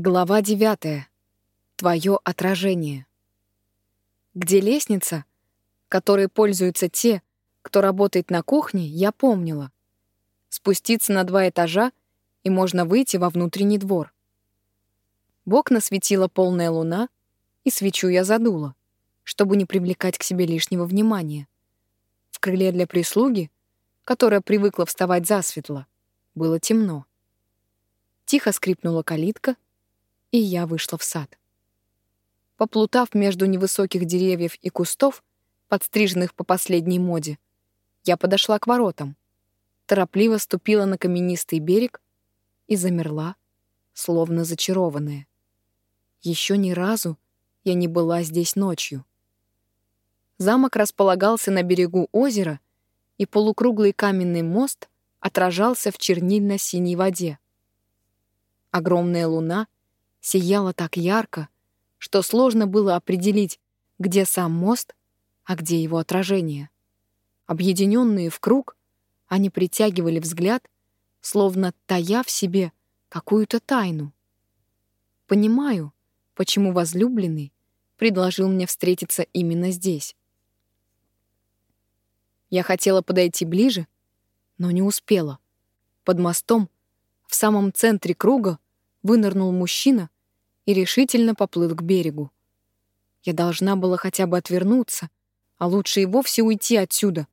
Глава девятая. Твое отражение. Где лестница, которой пользуются те, кто работает на кухне, я помнила. Спуститься на два этажа, и можно выйти во внутренний двор. В окна светила полная луна, и свечу я задула, чтобы не привлекать к себе лишнего внимания. В крыле для прислуги, которая привыкла вставать засветло, было темно. Тихо скрипнула калитка — и я вышла в сад. Поплутав между невысоких деревьев и кустов, подстриженных по последней моде, я подошла к воротам, торопливо ступила на каменистый берег и замерла, словно зачарованная. Еще ни разу я не была здесь ночью. Замок располагался на берегу озера, и полукруглый каменный мост отражался в чернильно-синей воде. Огромная луна — сияла так ярко, что сложно было определить, где сам мост, а где его отражение. Объединенные в круг, они притягивали взгляд, словно тая в себе какую-то тайну. Понимаю, почему возлюбленный предложил мне встретиться именно здесь. Я хотела подойти ближе, но не успела. Под мостом, в самом центре круга, вынырнул мужчина и решительно поплыл к берегу. Я должна была хотя бы отвернуться, а лучше и вовсе уйти отсюда,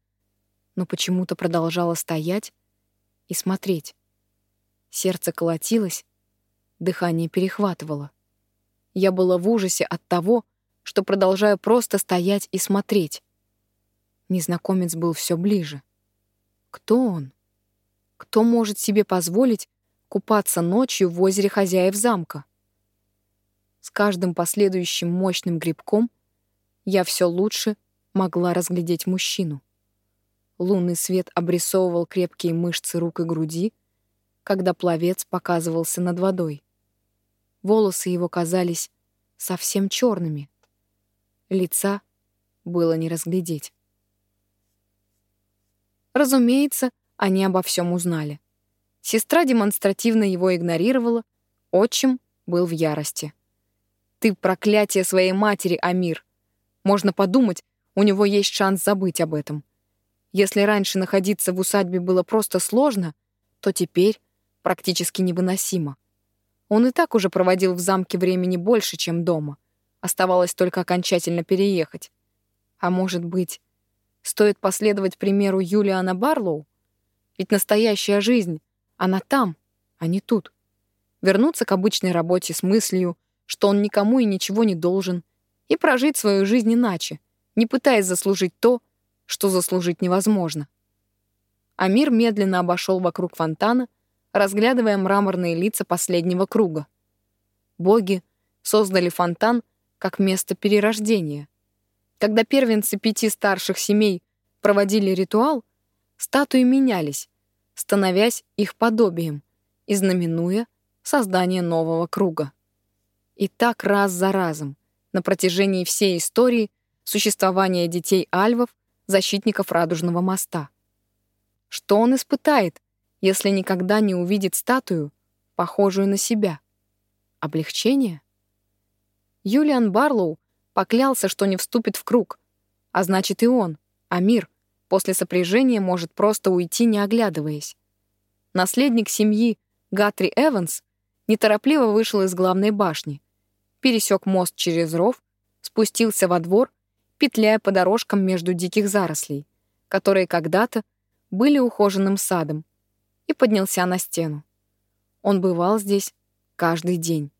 но почему-то продолжала стоять и смотреть. Сердце колотилось, дыхание перехватывало. Я была в ужасе от того, что продолжаю просто стоять и смотреть. Незнакомец был все ближе. Кто он? Кто может себе позволить купаться ночью в озере хозяев замка? С каждым последующим мощным грибком я все лучше могла разглядеть мужчину. Лунный свет обрисовывал крепкие мышцы рук и груди, когда пловец показывался над водой. Волосы его казались совсем черными. Лица было не разглядеть. Разумеется, они обо всем узнали. Сестра демонстративно его игнорировала, отчим был в ярости. Ты проклятие своей матери, Амир. Можно подумать, у него есть шанс забыть об этом. Если раньше находиться в усадьбе было просто сложно, то теперь практически невыносимо. Он и так уже проводил в замке времени больше, чем дома. Оставалось только окончательно переехать. А может быть, стоит последовать примеру Юлиана Барлоу? Ведь настоящая жизнь, она там, а не тут. Вернуться к обычной работе с мыслью, что он никому и ничего не должен, и прожить свою жизнь иначе, не пытаясь заслужить то, что заслужить невозможно. Амир медленно обошел вокруг фонтана, разглядывая мраморные лица последнего круга. Боги создали фонтан как место перерождения. Когда первенцы пяти старших семей проводили ритуал, статуи менялись, становясь их подобием и знаменуя создание нового круга. И так раз за разом, на протяжении всей истории существования детей альвов, защитников Радужного моста. Что он испытает, если никогда не увидит статую, похожую на себя? Облегчение? Юлиан Барлоу поклялся, что не вступит в круг, а значит и он, Амир, после сопряжения может просто уйти, не оглядываясь. Наследник семьи Гатри Эванс неторопливо вышел из главной башни, пересек мост через ров, спустился во двор, петляя по дорожкам между диких зарослей, которые когда-то были ухоженным садом, и поднялся на стену. Он бывал здесь каждый день.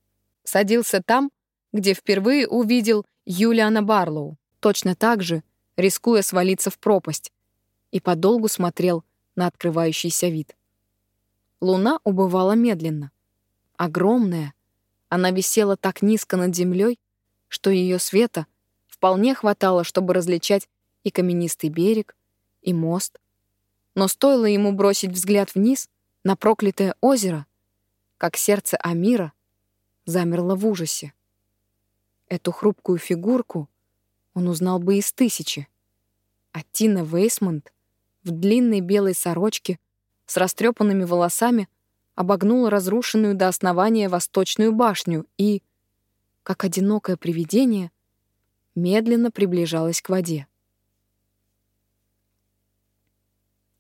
Садился там, где впервые увидел Юлиана Барлоу, точно так же, рискуя свалиться в пропасть, и подолгу смотрел на открывающийся вид. Луна убывала медленно. Огромная, она висела так низко над землей, что ее света вполне хватало, чтобы различать и каменистый берег, и мост. Но стоило ему бросить взгляд вниз на проклятое озеро, как сердце Амира замерло в ужасе. Эту хрупкую фигурку он узнал бы из тысячи. А Тина Вейсмонт в длинной белой сорочке с растрепанными волосами обогнула разрушенную до основания восточную башню и, как одинокое привидение, медленно приближалась к воде.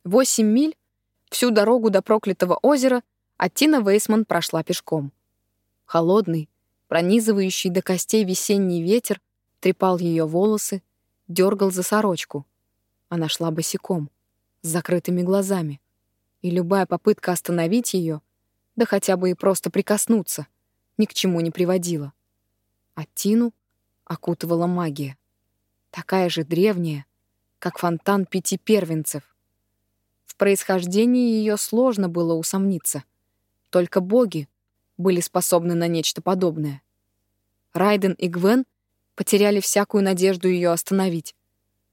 Восемь миль, всю дорогу до проклятого озера, Аттина Вейсман прошла пешком. Холодный, пронизывающий до костей весенний ветер трепал ее волосы, дергал за сорочку. Она шла босиком, с закрытыми глазами, и любая попытка остановить ее, да хотя бы и просто прикоснуться, ни к чему не приводила. А Тину окутывала магия, такая же древняя, как фонтан пяти первенцев. В происхождении ее сложно было усомниться. Только боги были способны на нечто подобное. Райден и Гвен потеряли всякую надежду ее остановить,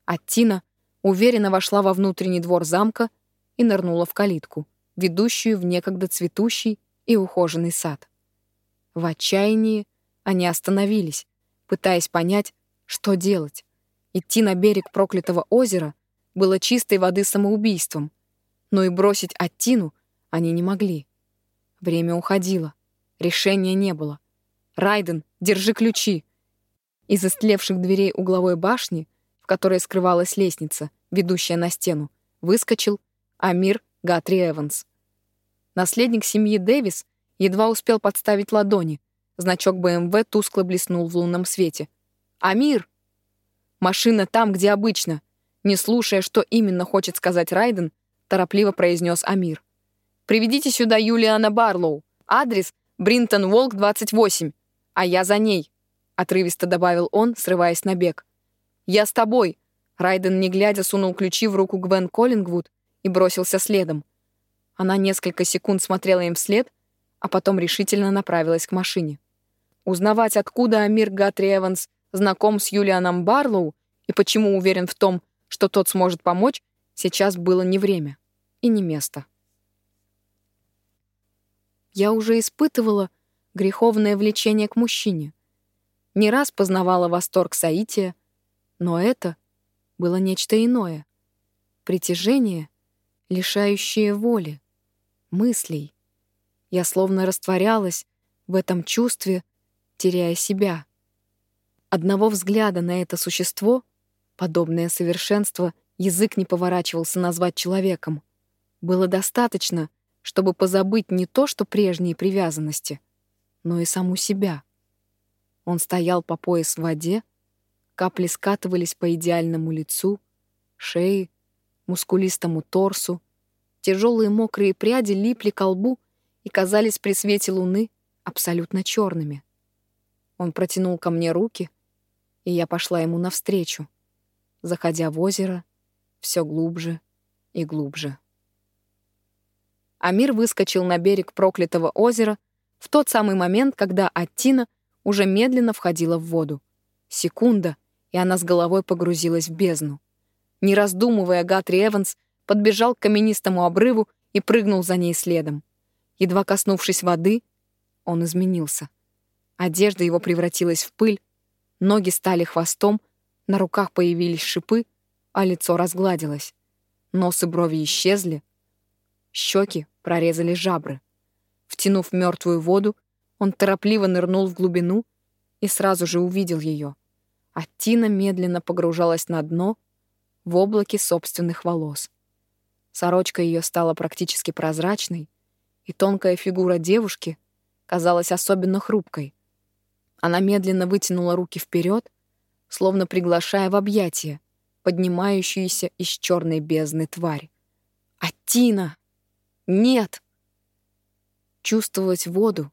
а Тина уверенно вошла во внутренний двор замка и нырнула в калитку, ведущую в некогда цветущий и ухоженный сад. В отчаянии они остановились, пытаясь понять, что делать. Идти на берег проклятого озера было чистой воды самоубийством, но и бросить Аттину они не могли. Время уходило, решения не было. «Райден, держи ключи!» Из истлевших дверей угловой башни, в которой скрывалась лестница, ведущая на стену, выскочил Амир Гатри Эванс. Наследник семьи Дэвис едва успел подставить ладони. Значок БМВ тускло блеснул в лунном свете. «Амир!» «Машина там, где обычно!» Не слушая, что именно хочет сказать Райден, торопливо произнес Амир. «Приведите сюда Юлиана Барлоу. Адрес Бринтон Волк, 28. А я за ней», — отрывисто добавил он, срываясь на бег. «Я с тобой!» Райден, не глядя, сунул ключи в руку Гвен Коллингвуд и бросился следом. Она несколько секунд смотрела им вслед, а потом решительно направилась к машине. Узнавать, откуда Амир Гатри Эванс знаком с Юлианом Барлоу и почему уверен в том, что тот сможет помочь, сейчас было не время и не место. Я уже испытывала греховное влечение к мужчине. Не раз познавала восторг Саития, но это было нечто иное. Притяжение, лишающее воли, мыслей. Я словно растворялась в этом чувстве, теряя себя. Одного взгляда на это существо, подобное совершенство, язык не поворачивался назвать человеком. Было достаточно, чтобы позабыть не то, что прежние привязанности, но и саму себя. Он стоял по пояс в воде, капли скатывались по идеальному лицу, шее, мускулистому торсу, тяжелые мокрые пряди липли к лбу и казались при свете луны абсолютно черными. Он протянул ко мне руки, и я пошла ему навстречу, заходя в озеро все глубже и глубже. Амир выскочил на берег проклятого озера в тот самый момент, когда Аттина уже медленно входила в воду. Секунда, и она с головой погрузилась в бездну. Не раздумывая, Гатри Эванс подбежал к каменистому обрыву и прыгнул за ней следом. Едва коснувшись воды, он изменился. Одежда его превратилась в пыль, ноги стали хвостом, на руках появились шипы, а лицо разгладилось. Нос и брови исчезли, щеки прорезали жабры. Втянув мертвую воду, он торопливо нырнул в глубину и сразу же увидел ее. А Тина медленно погружалась на дно в облаке собственных волос. Сорочка ее стала практически прозрачной, и тонкая фигура девушки казалась особенно хрупкой. Она медленно вытянула руки вперед, словно приглашая в объятия поднимающуюся из черной бездны тварь. «Аттина! Нет!» Чувствовать воду,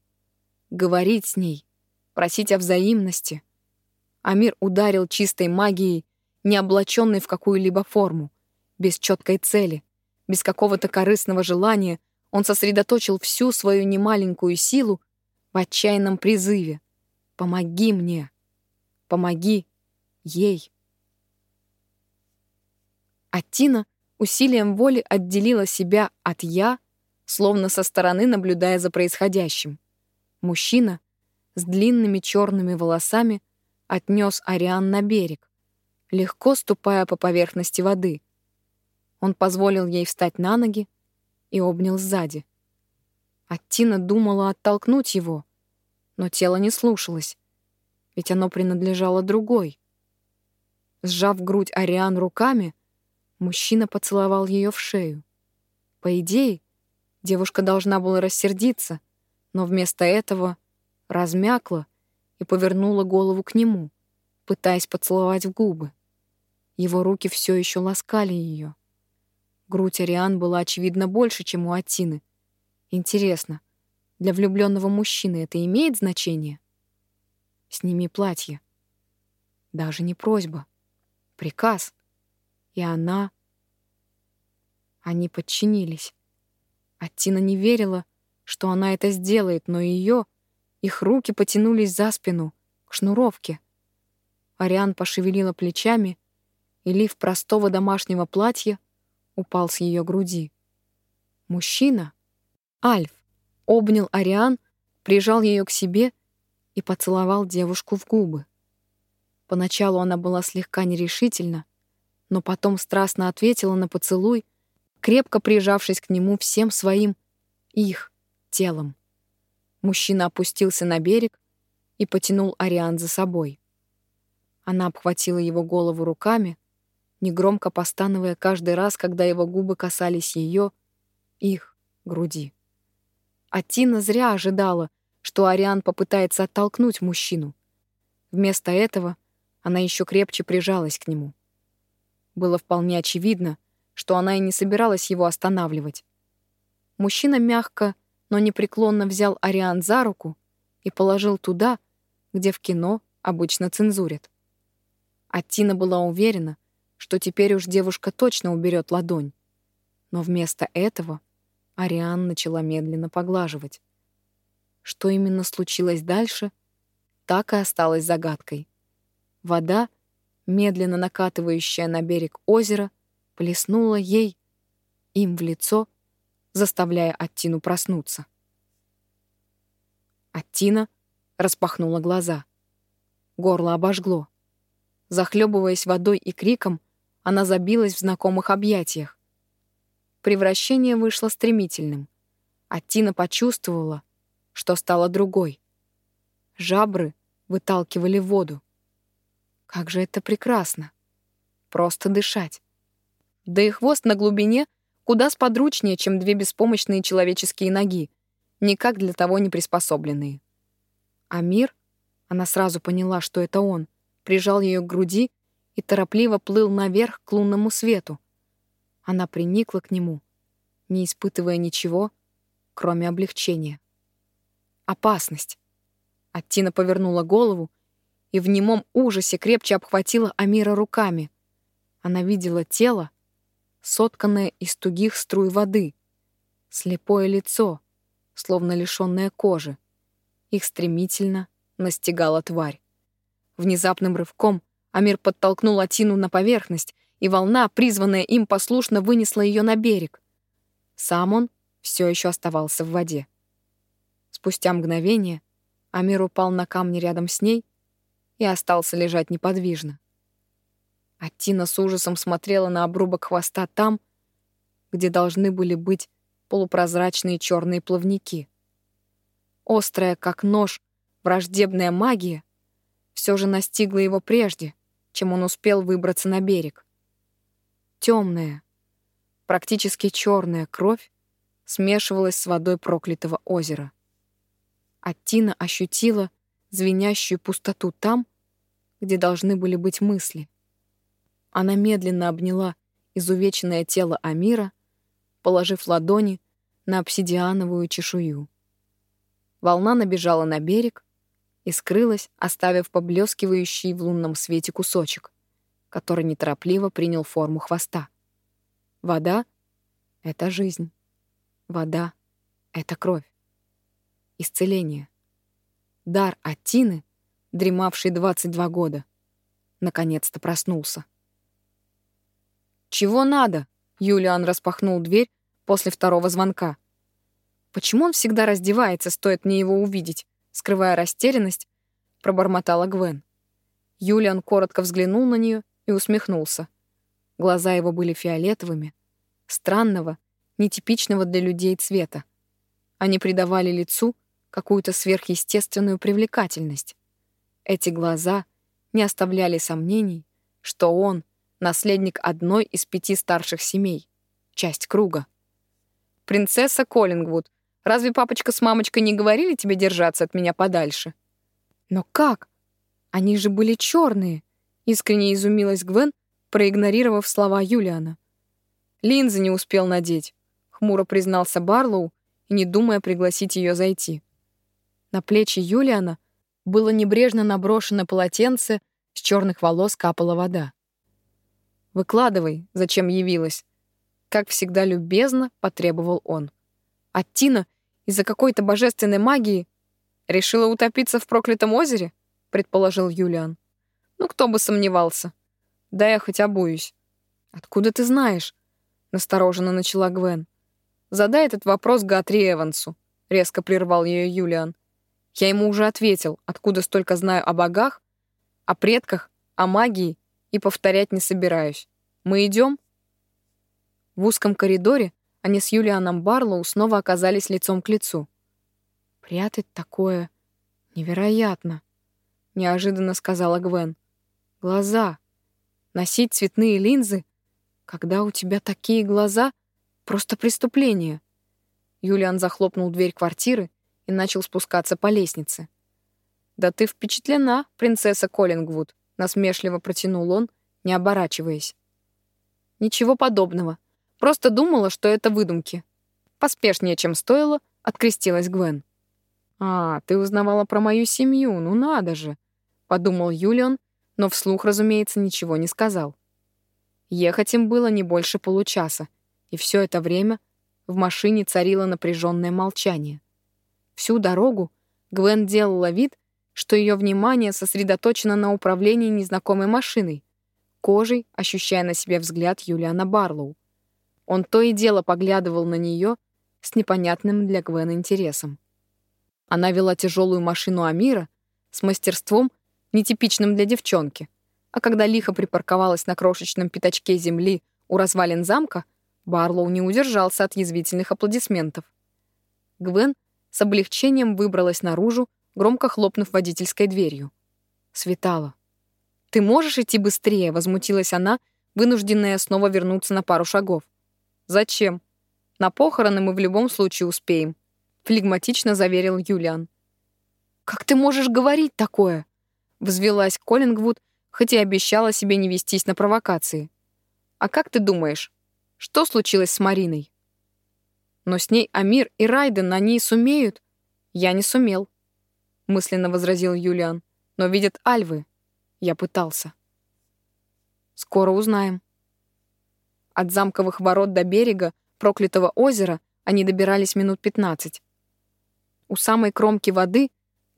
говорить с ней, просить о взаимности. Амир ударил чистой магией, не облаченной в какую-либо форму, без четкой цели, без какого-то корыстного желания, он сосредоточил всю свою немаленькую силу в отчаянном призыве. «Помоги мне! Помоги ей!» А Тина усилием воли отделила себя от «я», словно со стороны наблюдая за происходящим. Мужчина с длинными черными волосами отнес Ариан на берег, легко ступая по поверхности воды. Он позволил ей встать на ноги и обнял сзади. Аттина думала оттолкнуть его, но тело не слушалось, ведь оно принадлежало другой. Сжав грудь Ариан руками, мужчина поцеловал ее в шею. По идее, девушка должна была рассердиться, но вместо этого размякла и повернула голову к нему, пытаясь поцеловать в губы. Его руки все еще ласкали ее. Грудь Ариан была, очевидно, больше, чем у Атины. Интересно, для влюбленного мужчины это имеет значение? Сними платье. Даже не просьба. Приказ. И она... Они подчинились. Аттина не верила, что она это сделает, но ее, их руки потянулись за спину, к шнуровке. Ариан пошевелила плечами, и лиф простого домашнего платья упал с ее груди. Мужчина, Альф, обнял Ариан, прижал ее к себе и поцеловал девушку в губы. Поначалу она была слегка нерешительна, но потом страстно ответила на поцелуй, крепко прижавшись к нему всем своим, их, телом. Мужчина опустился на берег и потянул Ариан за собой. Она обхватила его голову руками, негромко постановая каждый раз, когда его губы касались ее, их, груди. А Тина зря ожидала, что Ариан попытается оттолкнуть мужчину. Вместо этого она еще крепче прижалась к нему. Было вполне очевидно, что она и не собиралась его останавливать. Мужчина мягко, но непреклонно взял Ариан за руку и положил туда, где в кино обычно цензурят. А Тина была уверена, что теперь уж девушка точно уберет ладонь. Но вместо этого Ариан начала медленно поглаживать. Что именно случилось дальше, так и осталось загадкой. Вода, медленно накатывающая на берег озера, плеснула ей, им в лицо, заставляя Аттину проснуться. Аттина распахнула глаза. Горло обожгло. Захлебываясь водой и криком, она забилась в знакомых объятиях. Превращение вышло стремительным. А Тина почувствовала, что стала другой. Жабры выталкивали воду. Как же это прекрасно. Просто дышать. Да и хвост на глубине куда сподручнее, чем две беспомощные человеческие ноги, никак для того не приспособленные. А мир, она сразу поняла, что это он, прижал ее к груди и торопливо плыл наверх к лунному свету. Она приникла к нему, не испытывая ничего, кроме облегчения. Опасность. Аттина повернула голову и в немом ужасе крепче обхватила Амира руками. Она видела тело, сотканное из тугих струй воды, слепое лицо, словно лишённое кожи. Их стремительно настигала тварь. Внезапным рывком Амир подтолкнул Атину на поверхность, и волна, призванная им, послушно вынесла ее на берег. Сам он все еще оставался в воде. Спустя мгновение Амир упал на камни рядом с ней и остался лежать неподвижно. Атина с ужасом смотрела на обрубок хвоста там, где должны были быть полупрозрачные черные плавники. Острая, как нож, враждебная магия все же настигла его прежде, чем он успел выбраться на берег. Темная, практически черная кровь смешивалась с водой проклятого озера. А Тина ощутила звенящую пустоту там, где должны были быть мысли. Она медленно обняла изувеченное тело Амира, положив ладони на обсидиановую чешую. Волна набежала на берег, и скрылась, оставив поблескивающий в лунном свете кусочек, который неторопливо принял форму хвоста. Вода — это жизнь. Вода — это кровь. Исцеление. Дар Аттины, дремавший 22 года, наконец-то проснулся. «Чего надо?» — Юлиан распахнул дверь после второго звонка. «Почему он всегда раздевается, стоит мне его увидеть?» скрывая растерянность, пробормотала Гвен. Юлиан коротко взглянул на нее и усмехнулся. Глаза его были фиолетовыми, странного, нетипичного для людей цвета. Они придавали лицу какую-то сверхъестественную привлекательность. Эти глаза не оставляли сомнений, что он — наследник одной из пяти старших семей, часть круга. «Принцесса Коллингвуд, разве папочка с мамочкой не говорили тебе держаться от меня подальше?» «Но как? Они же были черные!» — искренне изумилась Гвен, проигнорировав слова Юлиана. «Линзы не успел надеть», — хмуро признался Барлоу, не думая пригласить ее зайти. На плечи Юлиана было небрежно наброшено полотенце, с черных волос капала вода. «Выкладывай, зачем явилась?» Как всегда любезно потребовал он. А Тина из-за какой-то божественной магии решила утопиться в проклятом озере, предположил Юлиан. Ну, кто бы сомневался. Да я хоть обуюсь. Откуда ты знаешь? Настороженно начала Гвен. Задай этот вопрос Гатри Эвансу, резко прервал ее Юлиан. Я ему уже ответил, откуда столько знаю о богах, о предках, о магии и повторять не собираюсь. Мы идем? В узком коридоре они с Юлианом Барлоу снова оказались лицом к лицу. «Прятать такое невероятно», — неожиданно сказала Гвен. «Глаза. Носить цветные линзы, когда у тебя такие глаза, просто преступление». Юлиан захлопнул дверь квартиры и начал спускаться по лестнице. «Да ты впечатлена, принцесса Коллингвуд», — насмешливо протянул он, не оборачиваясь. «Ничего подобного. Просто думала, что это выдумки». Поспешнее, чем стоило, открестилась Гвен. «А, ты узнавала про мою семью, ну надо же», — подумал Юлиан, но вслух, разумеется, ничего не сказал. Ехать им было не больше получаса, и все это время в машине царило напряженное молчание. Всю дорогу Гвен делала вид, что ее внимание сосредоточено на управлении незнакомой машиной, кожей ощущая на себе взгляд Юлиана Барлоу. Он то и дело поглядывал на нее с непонятным для Гвен интересом. Она вела тяжелую машину Амира с мастерством, нетипичным для девчонки, а когда лихо припарковалась на крошечном пятачке земли у развалин замка, Барлоу не удержался от язвительных аплодисментов. Гвен с облегчением выбралась наружу, громко хлопнув водительской дверью. Светало. «Ты можешь идти быстрее?» — возмутилась она, вынужденная снова вернуться на пару шагов. «Зачем? На похороны мы в любом случае успеем», — флегматично заверил Юлиан. «Как ты можешь говорить такое?» — взвелась Коллингвуд, хоть и обещала себе не вестись на провокации. «А как ты думаешь, что случилось с Мариной?» «Но с ней Амир и Райден, они сумеют?» «Я не сумел», мысленно возразил Юлиан. Но видят альвы. Я пытался. Скоро узнаем. От замковых ворот до берега проклятого озера они добирались минут пятнадцать. У самой кромки воды,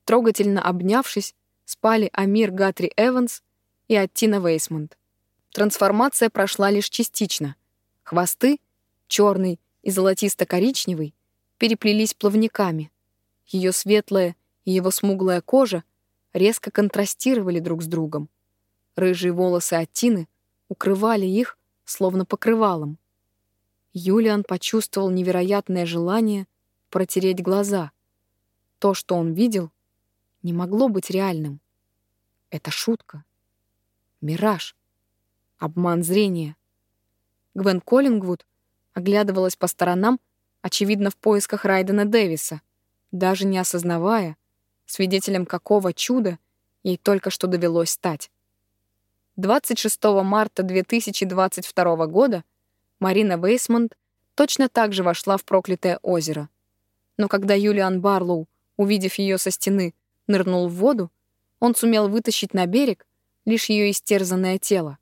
трогательно обнявшись, спали Амир Гатри Эванс и Аттина Вейсмонт. Трансформация прошла лишь частично. Хвосты, черный и золотисто-коричневый, переплелись плавниками. Ее светлое и его смуглая кожа резко контрастировали друг с другом. Рыжие волосы Аттины укрывали их, словно покрывалом. Юлиан почувствовал невероятное желание протереть глаза. То, что он видел, не могло быть реальным. Это шутка. Мираж. Обман зрения. Гвен Коллингвуд оглядывалась по сторонам, очевидно, в поисках Райдена Дэвиса, даже не осознавая, свидетелем какого чуда ей только что довелось стать. 26 марта 2022 года Марина Вейсмонт точно так же вошла в проклятое озеро. Но когда Юлиан Барлоу, увидев ее со стены, нырнул в воду, он сумел вытащить на берег лишь ее истерзанное тело.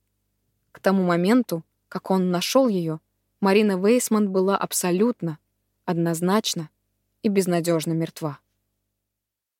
К тому моменту, как он нашел ее, Марина Вейсмонт была абсолютно, однозначно и безнадежно мертва.